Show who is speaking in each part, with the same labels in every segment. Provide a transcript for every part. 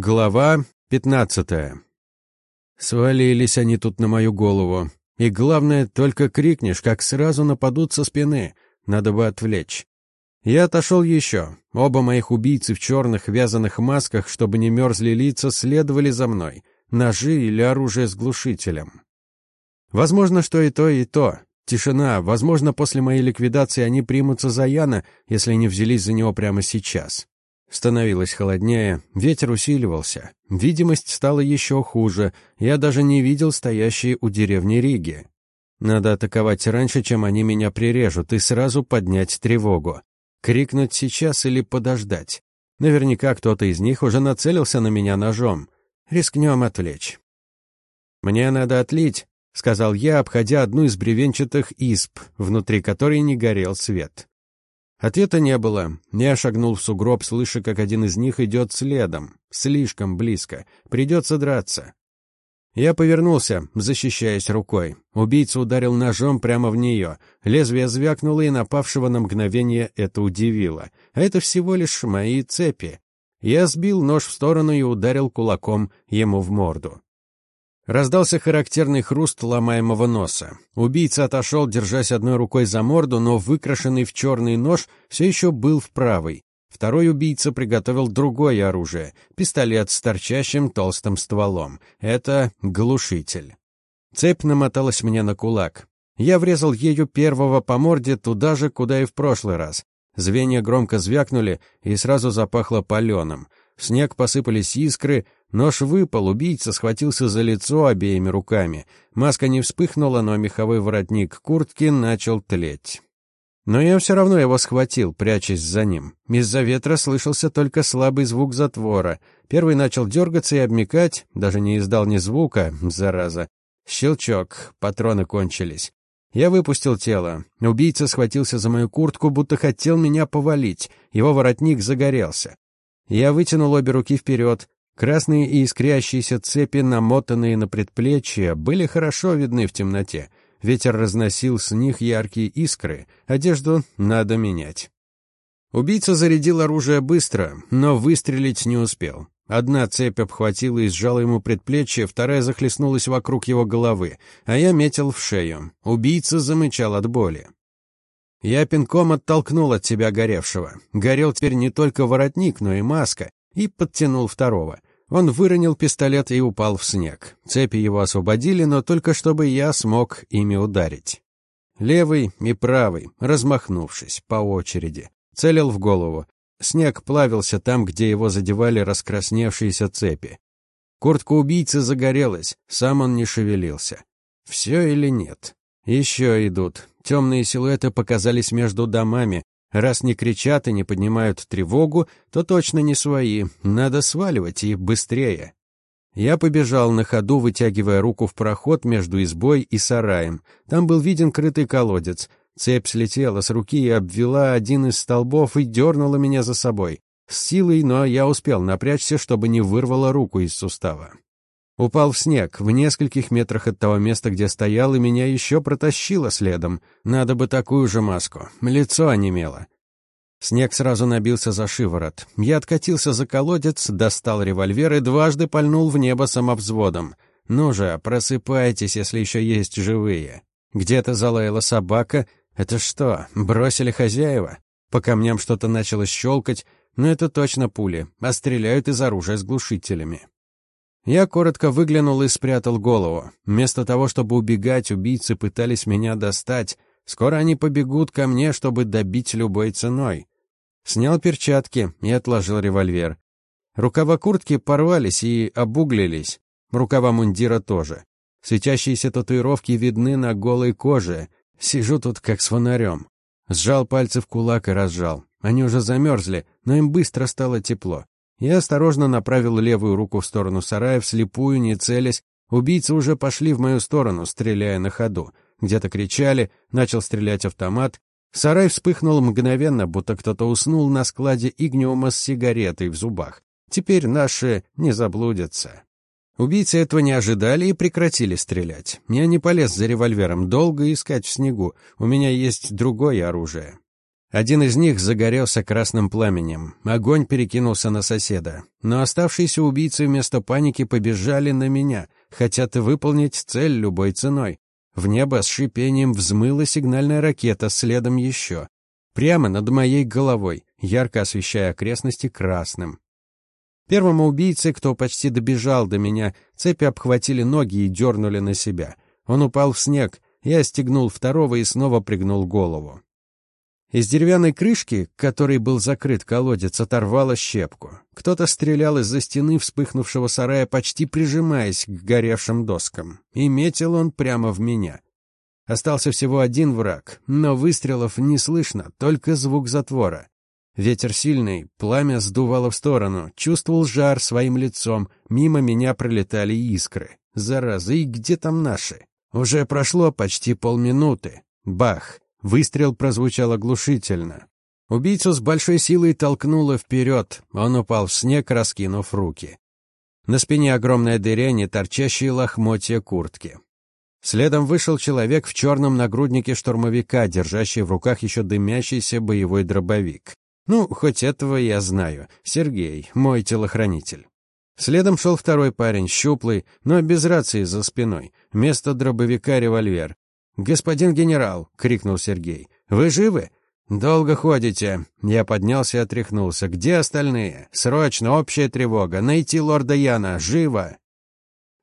Speaker 1: Глава пятнадцатая. Свалились они тут на мою голову. И главное, только крикнешь, как сразу нападут со спины. Надо бы отвлечь. Я отошел еще. Оба моих убийцы в черных вязаных масках, чтобы не мерзли лица, следовали за мной. Ножи или оружие с глушителем. Возможно, что и то, и то. Тишина. Возможно, после моей ликвидации они примутся за Яна, если не взялись за него прямо сейчас. Становилось холоднее, ветер усиливался, видимость стала еще хуже, я даже не видел стоящие у деревни Риги. Надо атаковать раньше, чем они меня прирежут, и сразу поднять тревогу. Крикнуть сейчас или подождать. Наверняка кто-то из них уже нацелился на меня ножом. Рискнем отвлечь. «Мне надо отлить», — сказал я, обходя одну из бревенчатых исп, внутри которой не горел свет. Ответа не было. Я шагнул в сугроб, слыша, как один из них идет следом. Слишком близко. Придется драться. Я повернулся, защищаясь рукой. Убийца ударил ножом прямо в нее. Лезвие звякнуло, и напавшего на мгновение это удивило. А это всего лишь мои цепи. Я сбил нож в сторону и ударил кулаком ему в морду. Раздался характерный хруст ломаемого носа. Убийца отошел, держась одной рукой за морду, но выкрашенный в черный нож все еще был в правой. Второй убийца приготовил другое оружие — пистолет с торчащим толстым стволом. Это глушитель. Цепь намоталась мне на кулак. Я врезал ею первого по морде туда же, куда и в прошлый раз. Звенья громко звякнули, и сразу запахло паленым. В снег посыпались искры, Нож выпал, убийца схватился за лицо обеими руками. Маска не вспыхнула, но меховой воротник куртки начал тлеть. Но я все равно его схватил, прячась за ним. Из-за ветра слышался только слабый звук затвора. Первый начал дергаться и обмекать, даже не издал ни звука, зараза. Щелчок, патроны кончились. Я выпустил тело. Убийца схватился за мою куртку, будто хотел меня повалить. Его воротник загорелся. Я вытянул обе руки вперед, Красные и искрящиеся цепи, намотанные на предплечья, были хорошо видны в темноте. Ветер разносил с них яркие искры. Одежду надо менять. Убийца зарядил оружие быстро, но выстрелить не успел. Одна цепь обхватила и сжала ему предплечье, вторая захлестнулась вокруг его головы, а я метил в шею. Убийца замычал от боли. Я пинком оттолкнул от себя горевшего. Горел теперь не только воротник, но и маска, и подтянул второго. Он выронил пистолет и упал в снег. Цепи его освободили, но только чтобы я смог ими ударить. Левый и правый, размахнувшись по очереди, целил в голову. Снег плавился там, где его задевали раскрасневшиеся цепи. Куртка убийцы загорелась, сам он не шевелился. Все или нет? Еще идут. Темные силуэты показались между домами, Раз не кричат и не поднимают тревогу, то точно не свои. Надо сваливать и быстрее. Я побежал на ходу, вытягивая руку в проход между избой и сараем. Там был виден крытый колодец. Цепь слетела с руки и обвела один из столбов и дернула меня за собой. С силой, но я успел напрячься, чтобы не вырвало руку из сустава. Упал в снег, в нескольких метрах от того места, где стоял, и меня еще протащило следом. Надо бы такую же маску. Лицо онемело. Снег сразу набился за шиворот. Я откатился за колодец, достал револьвер и дважды пальнул в небо самовзводом. «Ну же, просыпайтесь, если еще есть живые». Где-то залаяла собака. Это что, бросили хозяева? По камням что-то начало щелкать, но это точно пули, а стреляют из оружия с глушителями. Я коротко выглянул и спрятал голову. Вместо того, чтобы убегать, убийцы пытались меня достать. Скоро они побегут ко мне, чтобы добить любой ценой. Снял перчатки и отложил револьвер. Рукава куртки порвались и обуглились. Рукава мундира тоже. Светящиеся татуировки видны на голой коже. Сижу тут как с фонарем. Сжал пальцы в кулак и разжал. Они уже замерзли, но им быстро стало тепло. Я осторожно направил левую руку в сторону сарая, вслепую, не целясь. Убийцы уже пошли в мою сторону, стреляя на ходу. Где-то кричали, начал стрелять автомат. Сарай вспыхнул мгновенно, будто кто-то уснул на складе игниума с сигаретой в зубах. Теперь наши не заблудятся. Убийцы этого не ожидали и прекратили стрелять. Я не полез за револьвером, долго искать в снегу. У меня есть другое оружие. Один из них загорелся красным пламенем. Огонь перекинулся на соседа. Но оставшиеся убийцы вместо паники побежали на меня. Хотят выполнить цель любой ценой. В небо с шипением взмыла сигнальная ракета, следом еще. Прямо над моей головой, ярко освещая окрестности красным. Первому убийце, кто почти добежал до меня, цепи обхватили ноги и дернули на себя. Он упал в снег. Я стегнул второго и снова пригнул голову. Из деревянной крышки, которой был закрыт колодец, оторвало щепку. Кто-то стрелял из-за стены вспыхнувшего сарая, почти прижимаясь к горевшим доскам. И метил он прямо в меня. Остался всего один враг, но выстрелов не слышно, только звук затвора. Ветер сильный, пламя сдувало в сторону, чувствовал жар своим лицом, мимо меня пролетали искры. Зараза, и где там наши? Уже прошло почти полминуты. Бах! Выстрел прозвучал оглушительно. Убийцу с большой силой толкнуло вперед. Он упал в снег, раскинув руки. На спине огромная дырень и торчащие лохмотья куртки. Следом вышел человек в черном нагруднике штурмовика, держащий в руках еще дымящийся боевой дробовик. Ну, хоть этого я знаю. Сергей, мой телохранитель. Следом шел второй парень, щуплый, но без рации за спиной. Вместо дробовика револьвер. «Господин генерал!» — крикнул Сергей. «Вы живы?» «Долго ходите?» Я поднялся и отряхнулся. «Где остальные? Срочно, общая тревога! Найти лорда Яна! Живо!»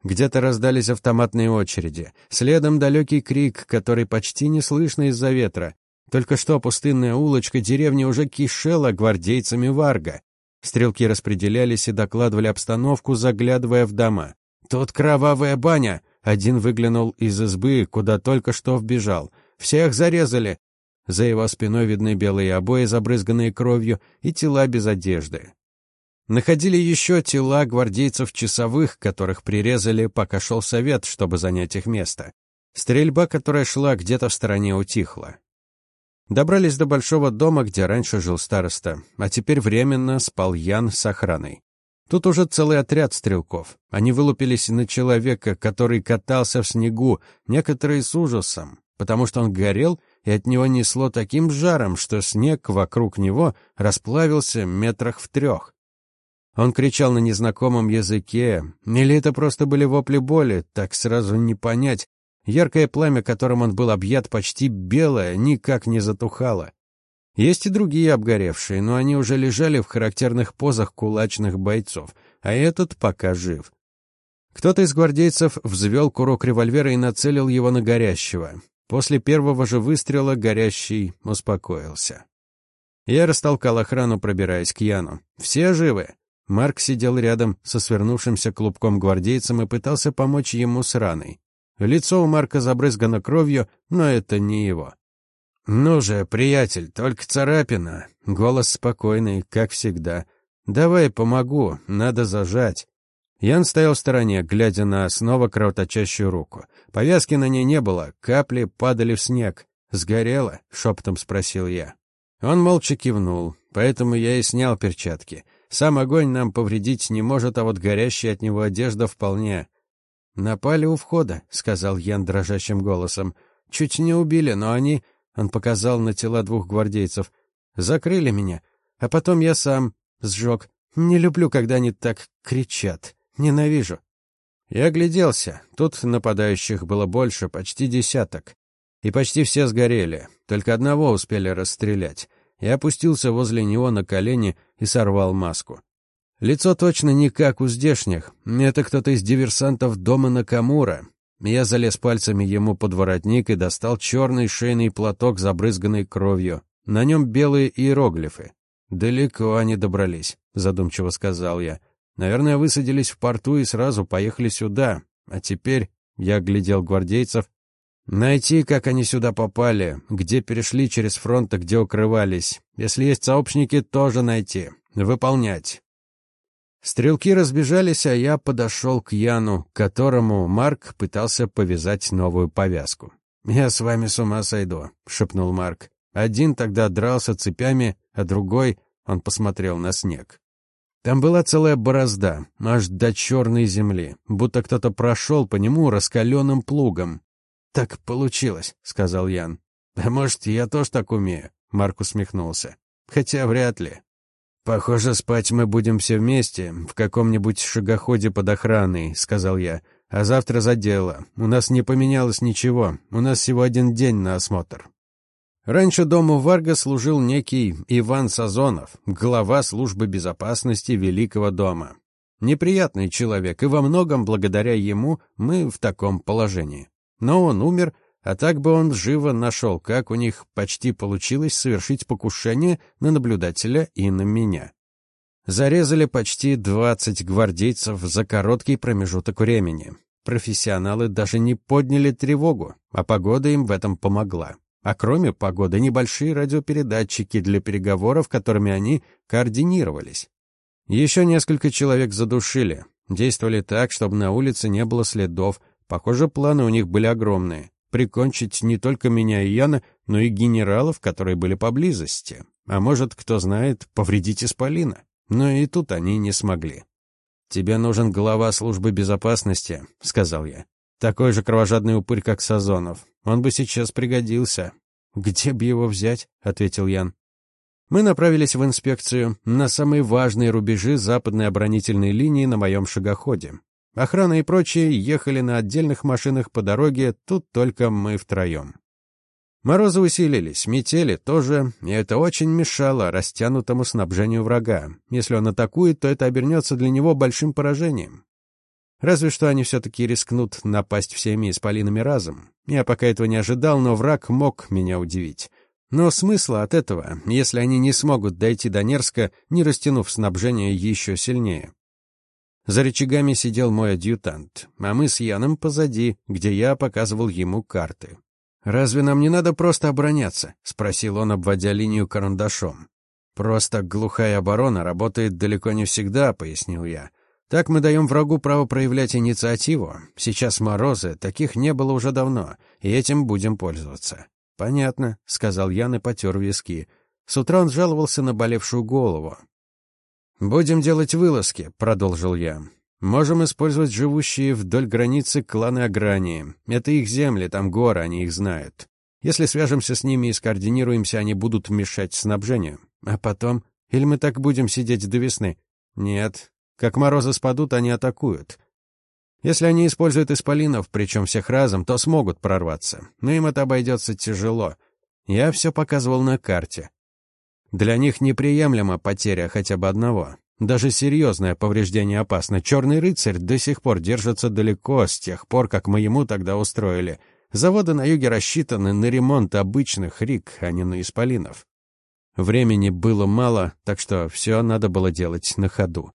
Speaker 1: Где-то раздались автоматные очереди. Следом далекий крик, который почти не слышно из-за ветра. Только что пустынная улочка деревни уже кишела гвардейцами Варга. Стрелки распределялись и докладывали обстановку, заглядывая в дома. «Тут кровавая баня!» Один выглянул из избы, куда только что вбежал. «Всех зарезали!» За его спиной видны белые обои, забрызганные кровью, и тела без одежды. Находили еще тела гвардейцев-часовых, которых прирезали, пока шел совет, чтобы занять их место. Стрельба, которая шла где-то в стороне, утихла. Добрались до большого дома, где раньше жил староста, а теперь временно спал Ян с охраной. Тут уже целый отряд стрелков. Они вылупились на человека, который катался в снегу, некоторые с ужасом, потому что он горел, и от него несло таким жаром, что снег вокруг него расплавился метрах в трех. Он кричал на незнакомом языке, или это просто были вопли боли, так сразу не понять. Яркое пламя, которым он был объят почти белое, никак не затухало. Есть и другие обгоревшие, но они уже лежали в характерных позах кулачных бойцов, а этот пока жив. Кто-то из гвардейцев взвел курок револьвера и нацелил его на горящего. После первого же выстрела горящий успокоился. Я растолкал охрану, пробираясь к Яну. «Все живы?» Марк сидел рядом со свернувшимся клубком гвардейцем и пытался помочь ему с раной. Лицо у Марка забрызгано кровью, но это не его. «Ну же, приятель, только царапина». Голос спокойный, как всегда. «Давай помогу, надо зажать». Ян стоял в стороне, глядя на снова кровоточащую руку. Повязки на ней не было, капли падали в снег. «Сгорело?» — шепотом спросил я. Он молча кивнул, поэтому я и снял перчатки. Сам огонь нам повредить не может, а вот горящая от него одежда вполне. «Напали у входа», — сказал Ян дрожащим голосом. «Чуть не убили, но они...» Он показал на тела двух гвардейцев. «Закрыли меня, а потом я сам сжег. Не люблю, когда они так кричат. Ненавижу». Я огляделся. Тут нападающих было больше, почти десяток. И почти все сгорели. Только одного успели расстрелять. Я опустился возле него на колени и сорвал маску. Лицо точно не как у здешних. Это кто-то из диверсантов дома Накамура. Я залез пальцами ему под воротник и достал черный шейный платок, забрызганный кровью. На нем белые иероглифы. «Далеко они добрались», — задумчиво сказал я. «Наверное, высадились в порту и сразу поехали сюда. А теперь...» — я глядел гвардейцев. «Найти, как они сюда попали, где перешли через фронт, а где укрывались. Если есть сообщники, тоже найти. Выполнять. Стрелки разбежались, а я подошел к Яну, которому Марк пытался повязать новую повязку. «Я с вами с ума сойду», — шепнул Марк. Один тогда дрался цепями, а другой... Он посмотрел на снег. Там была целая борозда, аж до черной земли, будто кто-то прошел по нему раскаленным плугом. «Так получилось», — сказал Ян. «Да может, я тоже так умею». Марк усмехнулся. «Хотя вряд ли. «Похоже, спать мы будем все вместе, в каком-нибудь шагоходе под охраной», — сказал я. «А завтра за дело. У нас не поменялось ничего. У нас всего один день на осмотр». Раньше дому Варга служил некий Иван Сазонов, глава службы безопасности Великого дома. Неприятный человек, и во многом благодаря ему мы в таком положении. Но он умер, а так бы он живо нашел, как у них почти получилось совершить покушение на наблюдателя и на меня. Зарезали почти 20 гвардейцев за короткий промежуток времени. Профессионалы даже не подняли тревогу, а погода им в этом помогла. А кроме погоды, небольшие радиопередатчики для переговоров, которыми они координировались. Еще несколько человек задушили. Действовали так, чтобы на улице не было следов. Похоже, планы у них были огромные прикончить не только меня и Яна, но и генералов, которые были поблизости. А может, кто знает, повредить Исполина. Но и тут они не смогли. «Тебе нужен глава службы безопасности», — сказал я. «Такой же кровожадный упырь, как Сазонов. Он бы сейчас пригодился». «Где бы его взять?» — ответил Ян. Мы направились в инспекцию на самые важные рубежи западной оборонительной линии на моем шагоходе. Охрана и прочие ехали на отдельных машинах по дороге, тут только мы втроем. Морозы усилились, метели тоже, и это очень мешало растянутому снабжению врага. Если он атакует, то это обернется для него большим поражением. Разве что они все-таки рискнут напасть всеми исполинами разом. Я пока этого не ожидал, но враг мог меня удивить. Но смысла от этого, если они не смогут дойти до Нерска, не растянув снабжение еще сильнее. За рычагами сидел мой адъютант, а мы с Яном позади, где я показывал ему карты. «Разве нам не надо просто обороняться?» — спросил он, обводя линию карандашом. «Просто глухая оборона работает далеко не всегда», — пояснил я. «Так мы даем врагу право проявлять инициативу. Сейчас морозы, таких не было уже давно, и этим будем пользоваться». «Понятно», — сказал Ян и потер виски. С утра он жаловался на болевшую голову. «Будем делать вылазки», — продолжил я. «Можем использовать живущие вдоль границы кланы Агрании. Это их земли, там горы, они их знают. Если свяжемся с ними и скоординируемся, они будут мешать снабжению. А потом... Или мы так будем сидеть до весны? Нет. Как морозы спадут, они атакуют. Если они используют исполинов, причем всех разом, то смогут прорваться. Но им это обойдется тяжело. Я все показывал на карте. Для них неприемлема потеря хотя бы одного. Даже серьезное повреждение опасно. Черный рыцарь до сих пор держится далеко с тех пор, как мы ему тогда устроили. Заводы на юге рассчитаны на ремонт обычных рик, а не на исполинов. Времени было мало, так что все надо было делать на ходу.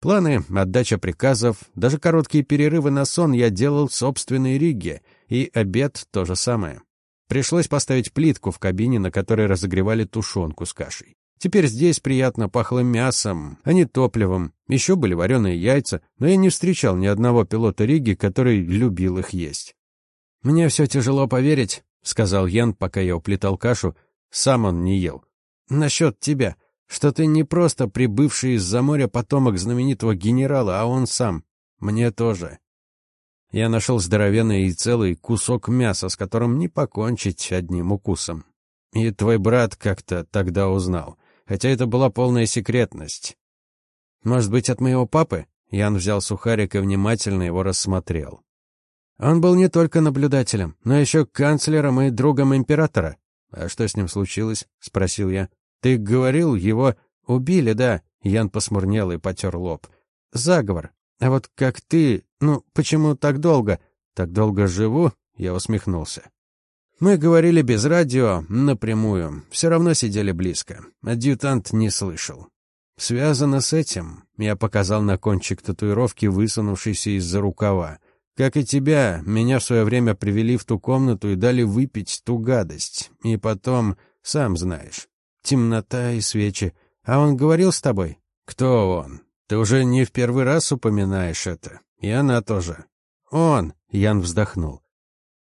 Speaker 1: Планы, отдача приказов, даже короткие перерывы на сон я делал в собственной Риге, и обед то же самое. Пришлось поставить плитку в кабине, на которой разогревали тушенку с кашей. Теперь здесь приятно пахло мясом, а не топливом. Еще были вареные яйца, но я не встречал ни одного пилота Риги, который любил их есть. «Мне все тяжело поверить», — сказал Ян, пока я уплетал кашу. Сам он не ел. «Насчет тебя, что ты не просто прибывший из-за моря потомок знаменитого генерала, а он сам. Мне тоже. Я нашел здоровенный и целый кусок мяса, с которым не покончить одним укусом. И твой брат как-то тогда узнал, хотя это была полная секретность. Может быть, от моего папы? Ян взял сухарик и внимательно его рассмотрел. Он был не только наблюдателем, но еще канцлером и другом императора. А что с ним случилось? спросил я. Ты говорил, его убили, да? Ян посмурнел и потер лоб. Заговор. А вот как ты... Ну, почему так долго? Так долго живу?» Я усмехнулся. Мы говорили без радио, напрямую. Все равно сидели близко. Адъютант не слышал. Связано с этим, я показал на кончик татуировки, высунувшейся из-за рукава. Как и тебя, меня в свое время привели в ту комнату и дали выпить ту гадость. И потом, сам знаешь, темнота и свечи. А он говорил с тобой? Кто он? Ты уже не в первый раз упоминаешь это. И она тоже. Он, Ян вздохнул.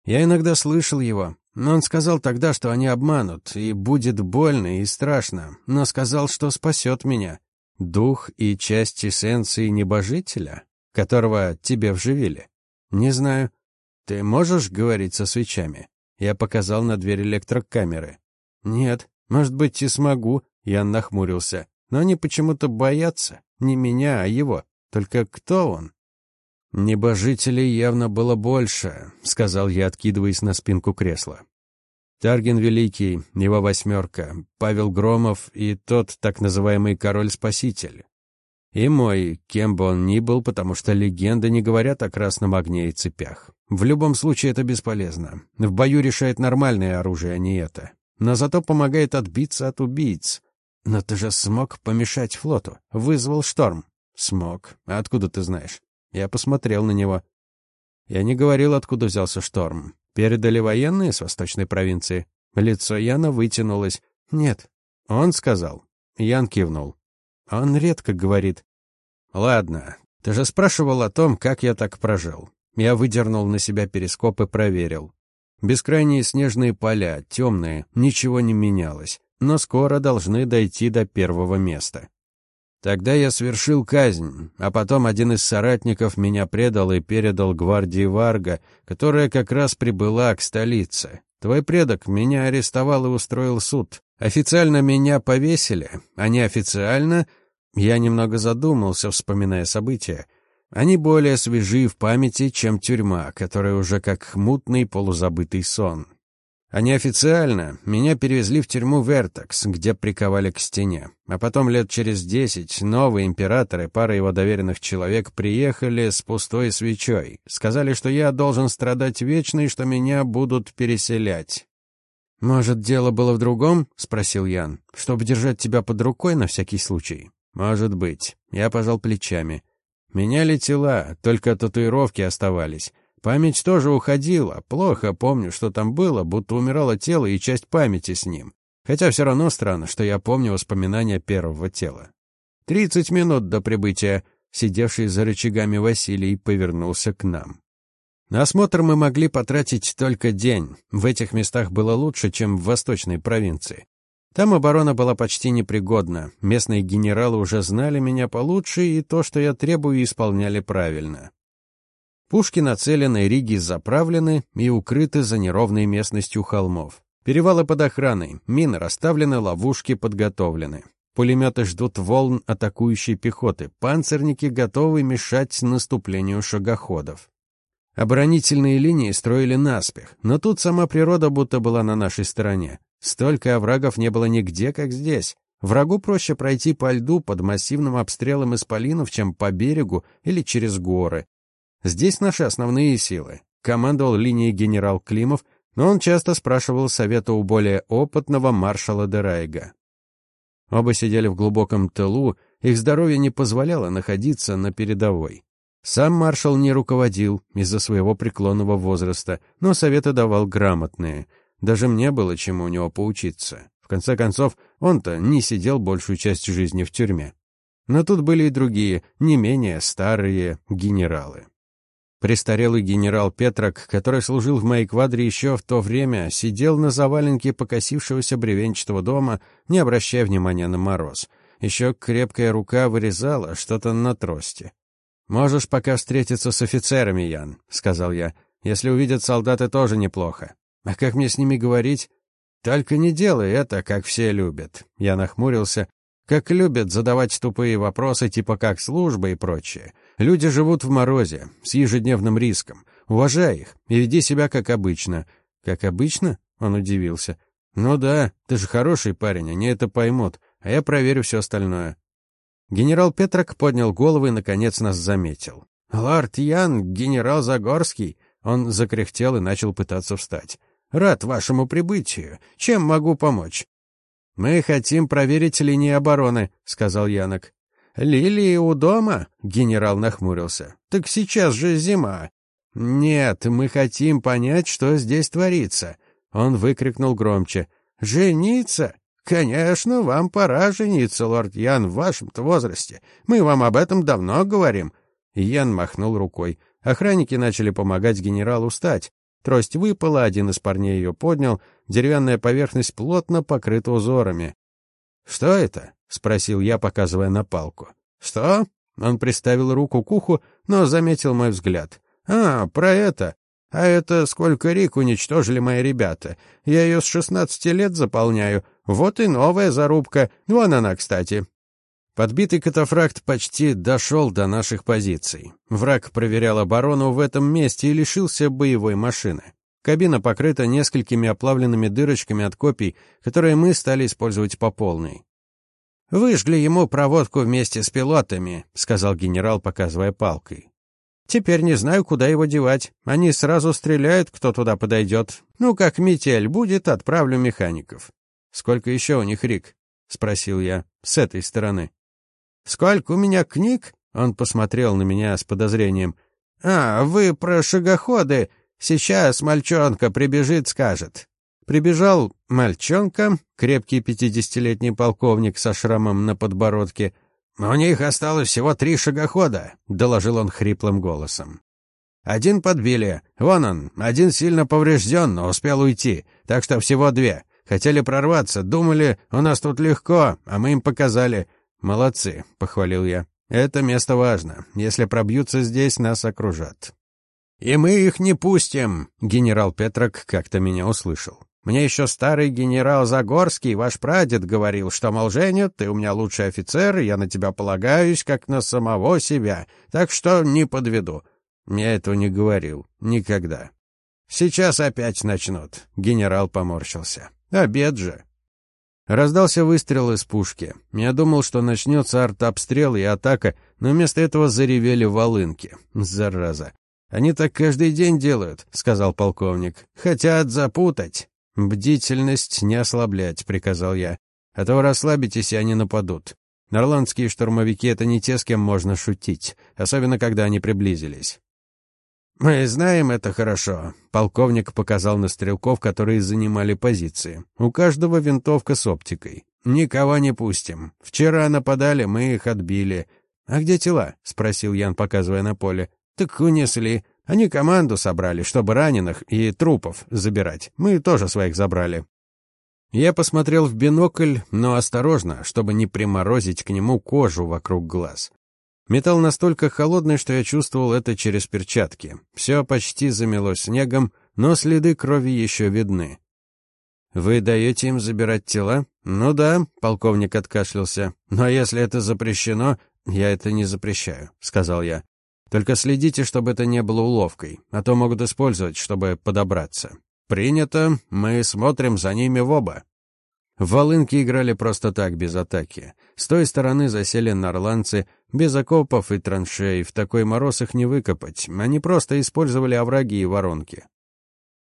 Speaker 1: Я иногда слышал его, но он сказал тогда, что они обманут, и будет больно и страшно, но сказал, что спасет меня. Дух и часть эссенции небожителя, которого тебе вживили. Не знаю. Ты можешь говорить со свечами? Я показал на дверь электрокамеры. Нет, Может быть, и смогу, я нахмурился. Но они почему-то боятся. Не меня, а его. Только кто он? «Небожителей явно было больше», — сказал я, откидываясь на спинку кресла. Тарген Великий, его восьмерка, Павел Громов и тот так называемый король-спаситель. И мой, кем бы он ни был, потому что легенды не говорят о красном огне и цепях. В любом случае это бесполезно. В бою решает нормальное оружие, а не это. Но зато помогает отбиться от убийц. Но ты же смог помешать флоту. Вызвал шторм. Смог. А откуда ты знаешь? Я посмотрел на него. Я не говорил, откуда взялся шторм. Передали военные с восточной провинции. Лицо Яна вытянулось. Нет. Он сказал. Ян кивнул. Он редко говорит. Ладно. Ты же спрашивал о том, как я так прожил. Я выдернул на себя перископ и проверил. Бескрайние снежные поля, темные, ничего не менялось, но скоро должны дойти до первого места. Тогда я совершил казнь, а потом один из соратников меня предал и передал гвардии Варга, которая как раз прибыла к столице. Твой предок меня арестовал и устроил суд. Официально меня повесили, а неофициально... Я немного задумался, вспоминая события. Они более свежи в памяти, чем тюрьма, которая уже как мутный полузабытый сон. А неофициально меня перевезли в тюрьму Вертекс, где приковали к стене. А потом лет через десять новые императоры, пара его доверенных человек, приехали с пустой свечой. Сказали, что я должен страдать вечно и что меня будут переселять. «Может, дело было в другом?» — спросил Ян. «Чтобы держать тебя под рукой на всякий случай?» «Может быть». Я пожал плечами. Меняли тела, только татуировки оставались. Память тоже уходила. Плохо помню, что там было, будто умирало тело и часть памяти с ним. Хотя все равно странно, что я помню воспоминания первого тела. Тридцать минут до прибытия. Сидевший за рычагами Василий повернулся к нам. На осмотр мы могли потратить только день. В этих местах было лучше, чем в восточной провинции. Там оборона была почти непригодна. Местные генералы уже знали меня получше, и то, что я требую, исполняли правильно. Пушки нацеленной Риги заправлены и укрыты за неровной местностью холмов. Перевалы под охраной, мины расставлены, ловушки подготовлены. Пулеметы ждут волн атакующей пехоты, панцирники готовы мешать наступлению шагоходов. Оборонительные линии строили наспех, но тут сама природа будто была на нашей стороне. Столько оврагов не было нигде, как здесь. Врагу проще пройти по льду под массивным обстрелом исполинов, чем по берегу или через горы. Здесь наши основные силы. Командовал линией генерал Климов, но он часто спрашивал совета у более опытного маршала Дерайга. Оба сидели в глубоком тылу, их здоровье не позволяло находиться на передовой. Сам маршал не руководил из-за своего преклонного возраста, но советы давал грамотные. Даже мне было чему у него поучиться. В конце концов, он-то не сидел большую часть жизни в тюрьме. Но тут были и другие, не менее старые генералы. Престарелый генерал Петрок, который служил в моей квадре еще в то время, сидел на заваленке покосившегося бревенчатого дома, не обращая внимания на мороз. Еще крепкая рука вырезала что-то на трости. «Можешь пока встретиться с офицерами, Ян», — сказал я. «Если увидят солдаты, тоже неплохо. А как мне с ними говорить?» «Только не делай это, как все любят». Я нахмурился. «Как любят задавать тупые вопросы, типа как служба и прочее. Люди живут в морозе, с ежедневным риском. Уважай их и веди себя как обычно. Как обычно? Он удивился. Ну да, ты же хороший парень, они это поймут, а я проверю все остальное. Генерал Петрок поднял голову и, наконец, нас заметил. «Лорд Ян, генерал Загорский!» Он закряхтел и начал пытаться встать. «Рад вашему прибытию. Чем могу помочь?» «Мы хотим проверить линии обороны», — сказал Янок. «Лилии у дома?» — генерал нахмурился. «Так сейчас же зима». «Нет, мы хотим понять, что здесь творится». Он выкрикнул громче. «Жениться? Конечно, вам пора жениться, лорд Ян, в вашем-то возрасте. Мы вам об этом давно говорим». Ян махнул рукой. Охранники начали помогать генералу встать. Трость выпала, один из парней ее поднял. Деревянная поверхность плотно покрыта узорами. «Что это?» — спросил я, показывая на палку. «Что?» Он приставил руку к уху, но заметил мой взгляд. «А, про это. А это сколько рек уничтожили мои ребята. Я ее с шестнадцати лет заполняю.
Speaker 2: Вот и новая зарубка. Вон она, кстати.
Speaker 1: Подбитый катафракт почти дошел до наших позиций. Враг проверял оборону в этом месте и лишился боевой машины. Кабина покрыта несколькими оплавленными дырочками от копий, которые мы стали использовать по полной.
Speaker 2: «Выжгли ему проводку вместе с пилотами», — сказал генерал, показывая палкой. «Теперь не знаю, куда его девать. Они сразу стреляют, кто туда подойдет. Ну, как метель будет, отправлю механиков».
Speaker 1: «Сколько еще у них рик?» — спросил я, с этой стороны.
Speaker 2: «Сколько у меня книг?» — он посмотрел на меня с подозрением. «А, вы про шагоходы. Сейчас мальчонка прибежит, скажет». Прибежал мальчонка, крепкий пятидесятилетний полковник со шрамом на подбородке. «У них осталось всего три шагохода», — доложил он хриплым голосом. «Один подбили. Вон он. Один сильно поврежден, но успел уйти. Так что всего две. Хотели прорваться. Думали, у нас тут легко, а мы им показали. Молодцы», — похвалил я. «Это место важно. Если пробьются здесь, нас окружат». «И мы их не пустим», — генерал Петрок как-то меня услышал. Мне еще старый генерал Загорский, ваш прадед, говорил, что, мол, Женя, ты у меня лучший офицер, я на тебя полагаюсь, как на самого себя, так что не подведу. Я этого не говорил. Никогда. Сейчас опять начнут. Генерал поморщился. Обед же. Раздался выстрел из пушки. Я думал, что начнется артобстрел и атака, но вместо этого заревели волынки. Зараза. Они так каждый день делают, сказал полковник. Хотят запутать. «Бдительность не ослаблять», — приказал я. «А то расслабитесь, и они нападут. Норландские штурмовики — это не те, с кем можно шутить, особенно когда они приблизились». «Мы знаем это хорошо», — полковник показал на стрелков, которые занимали позиции. «У каждого винтовка с оптикой. Никого не пустим. Вчера нападали, мы их отбили». «А где тела?» — спросил Ян, показывая на поле. «Так унесли. Они команду собрали, чтобы раненых и трупов забирать. Мы тоже своих забрали. Я посмотрел в бинокль, но осторожно, чтобы не приморозить к нему кожу вокруг глаз. Металл настолько холодный, что я чувствовал это через перчатки. Все почти замело снегом, но следы крови еще видны. «Вы даете им забирать тела?» «Ну да», — полковник откашлялся. «Но если это запрещено...» «Я это не запрещаю», — сказал я. Только следите, чтобы это не было уловкой, а то могут использовать, чтобы подобраться. Принято, мы смотрим за ними в оба. Волынки играли просто так, без атаки. С той стороны засели норландцы, без окопов и траншей, в такой мороз их не выкопать, они просто использовали овраги и воронки.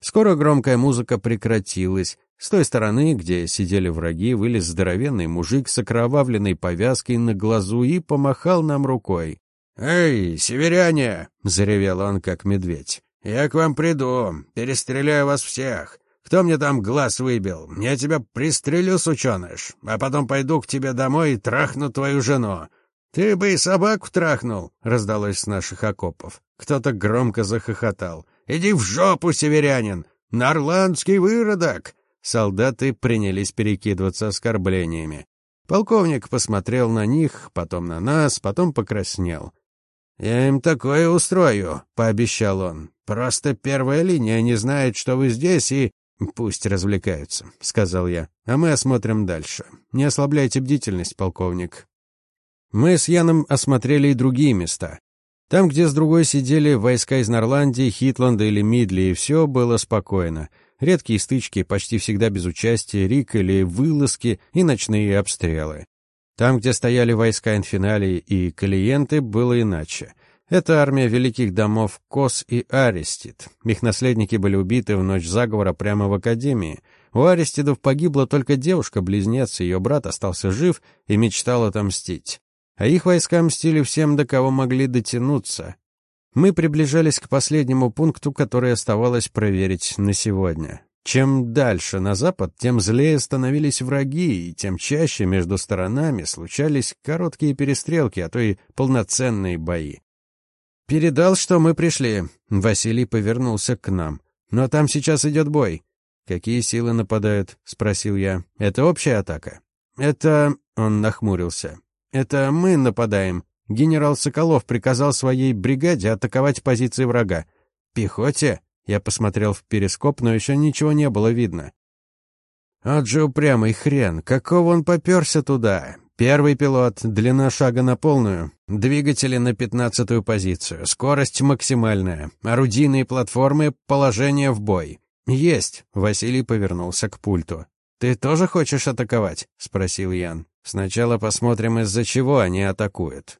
Speaker 2: Скоро громкая музыка прекратилась. С той стороны, где сидели враги, вылез здоровенный мужик с окровавленной повязкой на глазу и помахал нам рукой. «Эй, северяне!» — заревел он, как медведь. «Я к вам приду, перестреляю вас всех. Кто мне там глаз выбил? Я тебя пристрелю, сученыш, а потом пойду к тебе домой и трахну твою жену. Ты бы и собаку трахнул!» — раздалось с наших окопов. Кто-то громко захохотал. «Иди в жопу, северянин! Норландский выродок!» Солдаты принялись перекидываться оскорблениями. Полковник посмотрел на них, потом на нас, потом покраснел. «Я им такое устрою», — пообещал он. «Просто первая линия не знает, что вы здесь, и...» «Пусть развлекаются», — сказал я. «А мы осмотрим дальше. Не ослабляйте бдительность, полковник». Мы с Яном осмотрели и другие места. Там, где с другой сидели войска из Норландии, Хитланда или Мидли, все было спокойно. Редкие стычки, почти всегда без участия, рик или вылазки и ночные обстрелы. Там, где стояли войска Инфинали и Калиенты, было иначе. Это армия великих домов Кос и Арестит. Их наследники были убиты в ночь заговора прямо в Академии. У Арестидов погибла только девушка-близнец, ее брат остался жив и мечтал отомстить. А их войска мстили всем, до кого могли дотянуться. Мы приближались к последнему пункту, который оставалось проверить на сегодня. Чем дальше на запад, тем злее становились враги, и тем чаще между сторонами случались короткие перестрелки, а то и полноценные бои. «Передал, что мы пришли». Василий повернулся к нам. «Но там сейчас идет бой». «Какие силы нападают?» — спросил я. «Это общая атака?» «Это...» — он нахмурился. «Это мы нападаем. Генерал Соколов приказал своей бригаде атаковать позиции врага. Пехоте?» Я посмотрел в перископ, но еще ничего не было видно.
Speaker 1: От же упрямый хрен, какого он попёрся туда? Первый пилот, длина шага на полную, двигатели на пятнадцатую позицию, скорость максимальная, орудийные платформы, положение в бой. Есть, Василий повернулся к пульту. Ты тоже хочешь атаковать? спросил Ян. Сначала посмотрим, из-за чего они атакуют.